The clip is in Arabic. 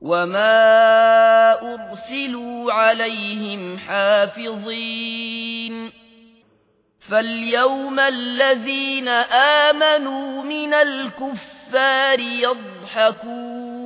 وما أرسلوا عليهم حافظين فاليوم الذين آمنوا من الكفار يضحكون